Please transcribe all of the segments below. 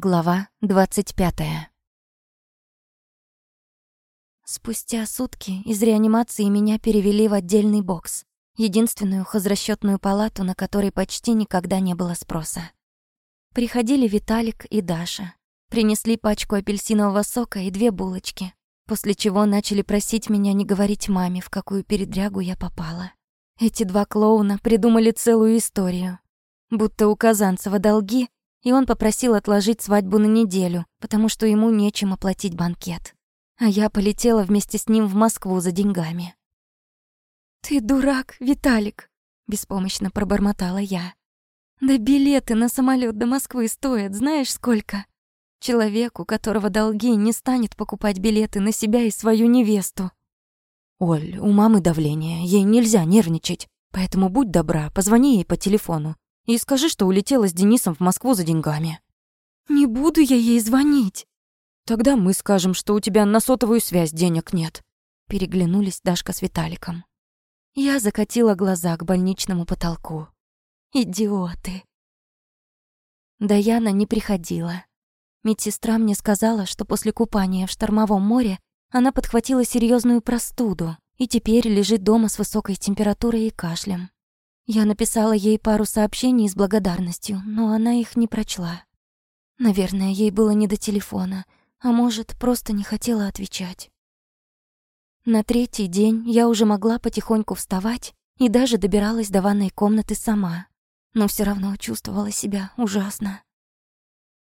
Глава 25. Спустя сутки из реанимации меня перевели в отдельный бокс, единственную хозрасчетную палату, на которой почти никогда не было спроса. Приходили Виталик и Даша. Принесли пачку апельсинового сока и две булочки, после чего начали просить меня не говорить маме, в какую передрягу я попала. Эти два клоуна придумали целую историю. Будто у Казанцева долги, и он попросил отложить свадьбу на неделю, потому что ему нечем оплатить банкет. А я полетела вместе с ним в Москву за деньгами. «Ты дурак, Виталик!» — беспомощно пробормотала я. «Да билеты на самолет до Москвы стоят, знаешь сколько? Человек, у которого долги, не станет покупать билеты на себя и свою невесту». «Оль, у мамы давление, ей нельзя нервничать, поэтому будь добра, позвони ей по телефону и скажи, что улетела с Денисом в Москву за деньгами». «Не буду я ей звонить». «Тогда мы скажем, что у тебя на сотовую связь денег нет». Переглянулись Дашка с Виталиком. Я закатила глаза к больничному потолку. «Идиоты». Даяна не приходила. Медсестра мне сказала, что после купания в штормовом море она подхватила серьезную простуду и теперь лежит дома с высокой температурой и кашлем. Я написала ей пару сообщений с благодарностью, но она их не прочла. Наверное, ей было не до телефона, а может, просто не хотела отвечать. На третий день я уже могла потихоньку вставать и даже добиралась до ванной комнаты сама, но все равно чувствовала себя ужасно.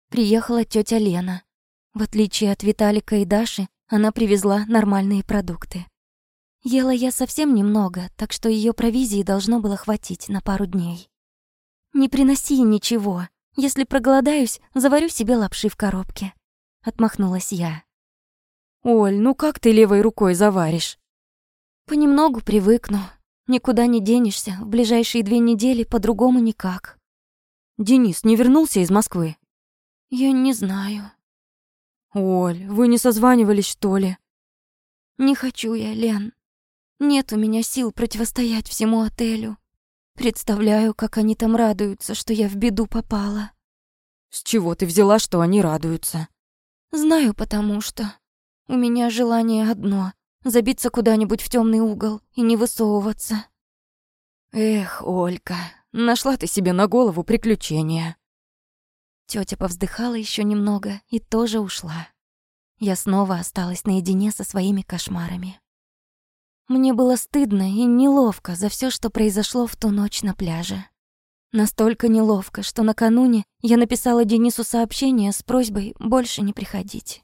Приехала тетя Лена. В отличие от Виталика и Даши, она привезла нормальные продукты. Ела я совсем немного, так что ее провизии должно было хватить на пару дней. «Не приноси ничего. Если проголодаюсь, заварю себе лапши в коробке», — отмахнулась я. «Оль, ну как ты левой рукой заваришь?» «Понемногу привыкну. Никуда не денешься. В ближайшие две недели по-другому никак». «Денис не вернулся из Москвы?» «Я не знаю». «Оль, вы не созванивались, что ли?» «Не хочу я, Лен. Нет у меня сил противостоять всему отелю. Представляю, как они там радуются, что я в беду попала. С чего ты взяла, что они радуются? Знаю, потому что у меня желание одно забиться куда-нибудь в темный угол и не высовываться. Эх, Олька, нашла ты себе на голову приключения. Тётя повздыхала еще немного и тоже ушла. Я снова осталась наедине со своими кошмарами. Мне было стыдно и неловко за все, что произошло в ту ночь на пляже. Настолько неловко, что накануне я написала Денису сообщение с просьбой больше не приходить.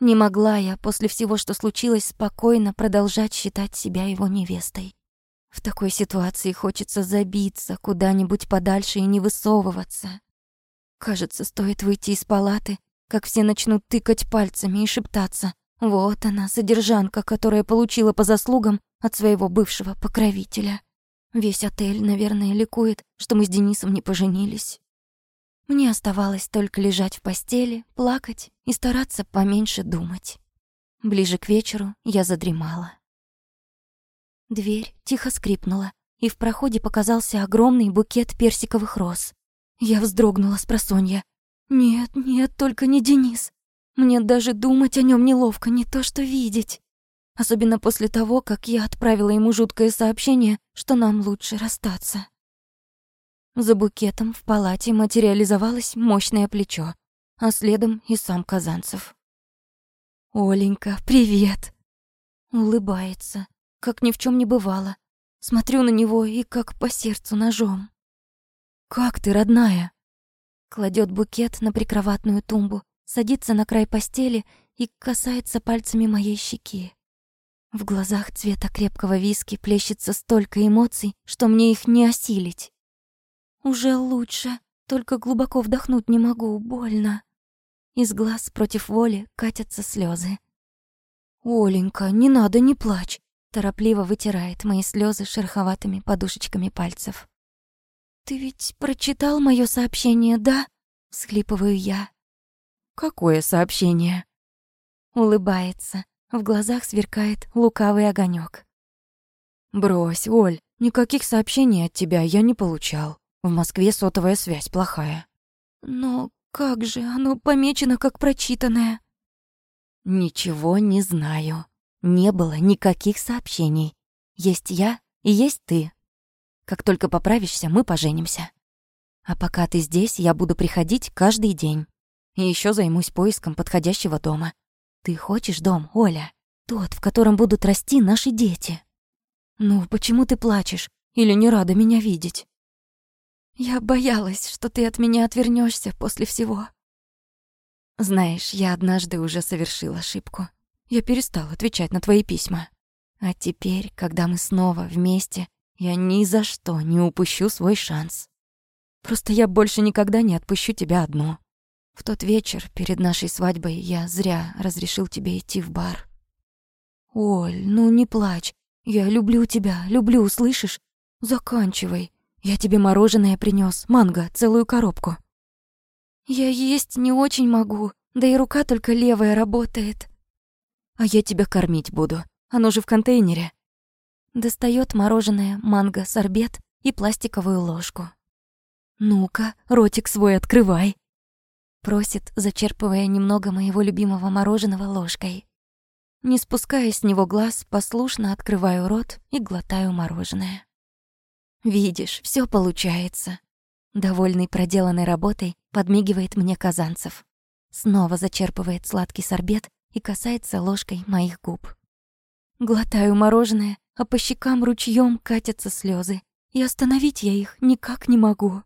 Не могла я после всего, что случилось, спокойно продолжать считать себя его невестой. В такой ситуации хочется забиться куда-нибудь подальше и не высовываться. Кажется, стоит выйти из палаты, как все начнут тыкать пальцами и шептаться вот она, содержанка, которая получила по заслугам от своего бывшего покровителя. Весь отель, наверное, ликует, что мы с Денисом не поженились. Мне оставалось только лежать в постели, плакать и стараться поменьше думать. Ближе к вечеру я задремала. Дверь тихо скрипнула, и в проходе показался огромный букет персиковых роз. Я вздрогнула с просонья. «Нет, нет, только не Денис. Мне даже думать о нем неловко, не то что видеть. Особенно после того, как я отправила ему жуткое сообщение, что нам лучше расстаться. За букетом в палате материализовалось мощное плечо, а следом и сам Казанцев. «Оленька, привет!» Улыбается, как ни в чем не бывало. Смотрю на него и как по сердцу ножом. «Как ты, родная?» Кладет букет на прикроватную тумбу, садится на край постели и касается пальцами моей щеки. В глазах цвета крепкого виски плещется столько эмоций, что мне их не осилить. Уже лучше, только глубоко вдохнуть не могу, больно. Из глаз против воли катятся слезы. «Оленька, не надо, не плачь!» Торопливо вытирает мои слезы шероховатыми подушечками пальцев. «Ты ведь прочитал мое сообщение, да?» — схлипываю я. «Какое сообщение?» Улыбается. В глазах сверкает лукавый огонек. «Брось, Оль, никаких сообщений от тебя я не получал. В Москве сотовая связь плохая». «Но как же, оно помечено как прочитанное. Ничего не знаю. Не было никаких сообщений. Есть я и есть ты. Как только поправишься, мы поженимся. А пока ты здесь, я буду приходить каждый день. И еще займусь поиском подходящего дома. Ты хочешь дом, Оля? Тот, в котором будут расти наши дети. Ну, почему ты плачешь? Или не рада меня видеть? Я боялась, что ты от меня отвернешься после всего. Знаешь, я однажды уже совершила ошибку. Я перестал отвечать на твои письма. А теперь, когда мы снова вместе, я ни за что не упущу свой шанс. Просто я больше никогда не отпущу тебя одну. В тот вечер перед нашей свадьбой я зря разрешил тебе идти в бар. Оль, ну не плачь. Я люблю тебя, люблю, слышишь? Заканчивай. Я тебе мороженое принёс, манго, целую коробку. Я есть не очень могу, да и рука только левая работает. А я тебя кормить буду. Оно же в контейнере. Достаёт мороженое, манго, сорбет и пластиковую ложку. Ну-ка, ротик свой открывай. Просит, зачерпывая немного моего любимого мороженого ложкой. Не спуская с него глаз, послушно открываю рот и глотаю мороженое. Видишь, все получается. Довольный проделанной работой, подмигивает мне Казанцев. Снова зачерпывает сладкий сорбет и касается ложкой моих губ. Глотаю мороженое, а по щекам ручьем катятся слезы, и остановить я их никак не могу.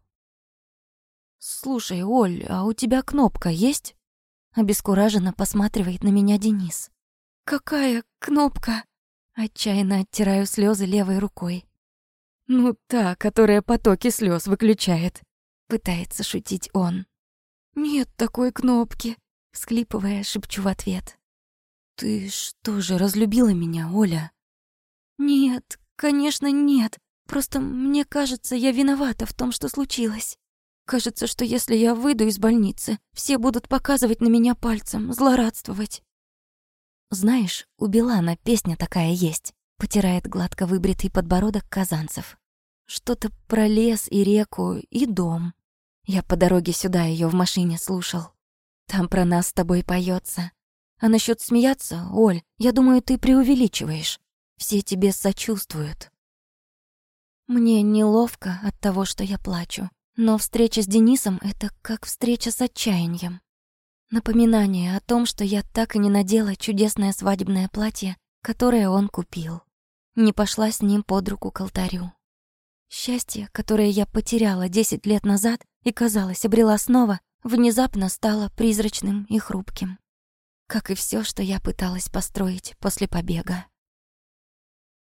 «Слушай, Оль, а у тебя кнопка есть?» Обескураженно посматривает на меня Денис. «Какая кнопка?» Отчаянно оттираю слезы левой рукой. «Ну та, которая потоки слез выключает», — пытается шутить он. «Нет такой кнопки», — всклипывая, шепчу в ответ. «Ты что же, разлюбила меня, Оля?» «Нет, конечно, нет. Просто мне кажется, я виновата в том, что случилось. Кажется, что если я выйду из больницы, все будут показывать на меня пальцем, злорадствовать». «Знаешь, у Билана песня такая есть», — потирает гладко выбритый подбородок казанцев. Что-то про лес и реку и дом. Я по дороге сюда ее в машине слушал. Там про нас с тобой поется. А насчет смеяться, Оль, я думаю, ты преувеличиваешь. Все тебе сочувствуют. Мне неловко от того, что я плачу. Но встреча с Денисом — это как встреча с отчаянием. Напоминание о том, что я так и не надела чудесное свадебное платье, которое он купил. Не пошла с ним под руку к алтарю. Счастье, которое я потеряла десять лет назад и, казалось, обрела снова, внезапно стало призрачным и хрупким. Как и все, что я пыталась построить после побега.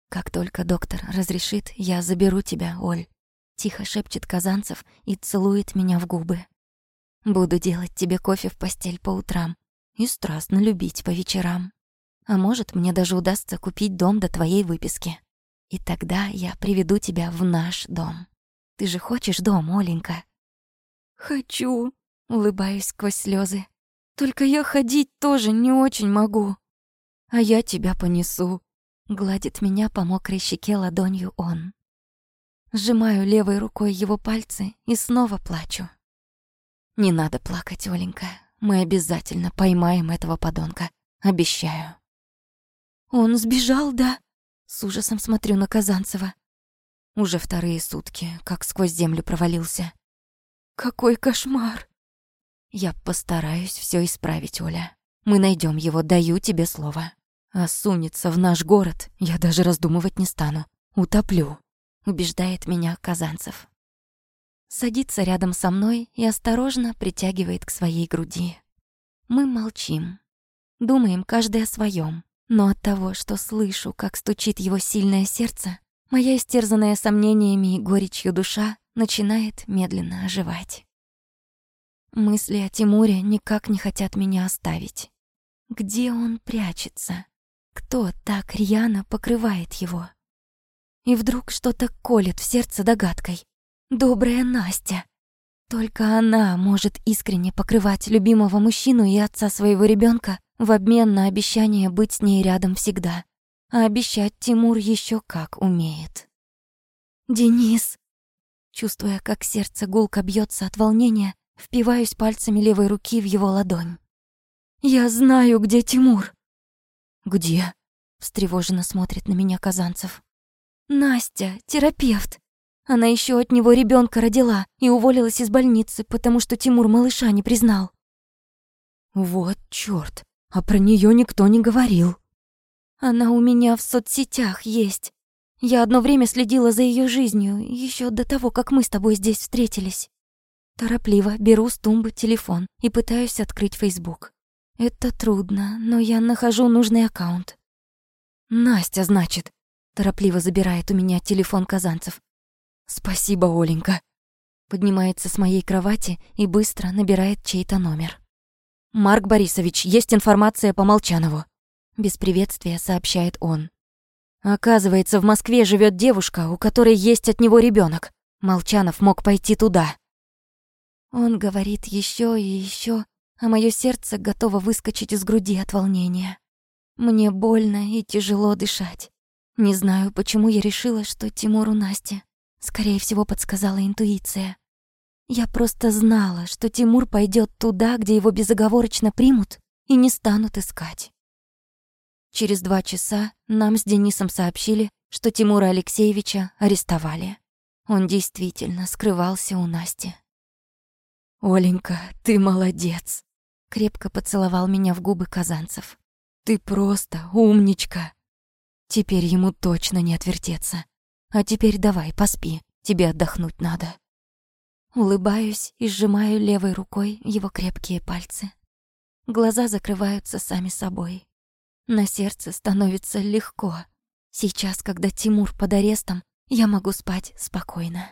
«Как только доктор разрешит, я заберу тебя, Оль», — тихо шепчет Казанцев и целует меня в губы. «Буду делать тебе кофе в постель по утрам и страстно любить по вечерам. А может, мне даже удастся купить дом до твоей выписки». И тогда я приведу тебя в наш дом. Ты же хочешь дом, Оленька?» «Хочу», — улыбаюсь сквозь слезы. «Только я ходить тоже не очень могу». «А я тебя понесу», — гладит меня по мокрой щеке ладонью он. Сжимаю левой рукой его пальцы и снова плачу. «Не надо плакать, Оленька. Мы обязательно поймаем этого подонка. Обещаю». «Он сбежал, да?» С ужасом смотрю на Казанцева. Уже вторые сутки, как сквозь землю провалился. Какой кошмар! Я постараюсь все исправить, Оля. Мы найдем его, даю тебе слово. А сунется в наш город, я даже раздумывать не стану. Утоплю, убеждает меня Казанцев. Садится рядом со мной и осторожно притягивает к своей груди. Мы молчим. Думаем каждый о своем. Но от того, что слышу, как стучит его сильное сердце, моя истерзанная сомнениями и горечью душа начинает медленно оживать. Мысли о Тимуре никак не хотят меня оставить. Где он прячется? Кто так рьяно покрывает его? И вдруг что-то колет в сердце догадкой. Добрая Настя. Только она может искренне покрывать любимого мужчину и отца своего ребенка в обмен на обещание быть с ней рядом всегда. А обещать Тимур еще как умеет. «Денис!» Чувствуя, как сердце гулко бьется от волнения, впиваюсь пальцами левой руки в его ладонь. «Я знаю, где Тимур!» «Где?» — встревоженно смотрит на меня Казанцев. «Настя, терапевт. Она еще от него ребенка родила и уволилась из больницы, потому что Тимур малыша не признал». «Вот чёрт, а про нее никто не говорил». «Она у меня в соцсетях есть. Я одно время следила за ее жизнью, еще до того, как мы с тобой здесь встретились. Торопливо беру с тумбы телефон и пытаюсь открыть Facebook. Это трудно, но я нахожу нужный аккаунт. «Настя, значит», — торопливо забирает у меня телефон Казанцев. «Спасибо, Оленька». Поднимается с моей кровати и быстро набирает чей-то номер. «Марк Борисович, есть информация по Молчанову», — без приветствия сообщает он. Оказывается, в Москве живет девушка, у которой есть от него ребенок. Молчанов мог пойти туда. Он говорит еще и еще, а мое сердце готово выскочить из груди от волнения. Мне больно и тяжело дышать. Не знаю, почему я решила, что Тимур у Насти. Скорее всего, подсказала интуиция. Я просто знала, что Тимур пойдет туда, где его безоговорочно примут и не станут искать. Через два часа нам с Денисом сообщили, что Тимура Алексеевича арестовали. Он действительно скрывался у Насти. «Оленька, ты молодец!» Крепко поцеловал меня в губы Казанцев. «Ты просто умничка!» Теперь ему точно не отвертеться. А теперь давай, поспи, тебе отдохнуть надо. Улыбаюсь и сжимаю левой рукой его крепкие пальцы. Глаза закрываются сами собой. На сердце становится легко. Сейчас, когда Тимур под арестом, я могу спать спокойно.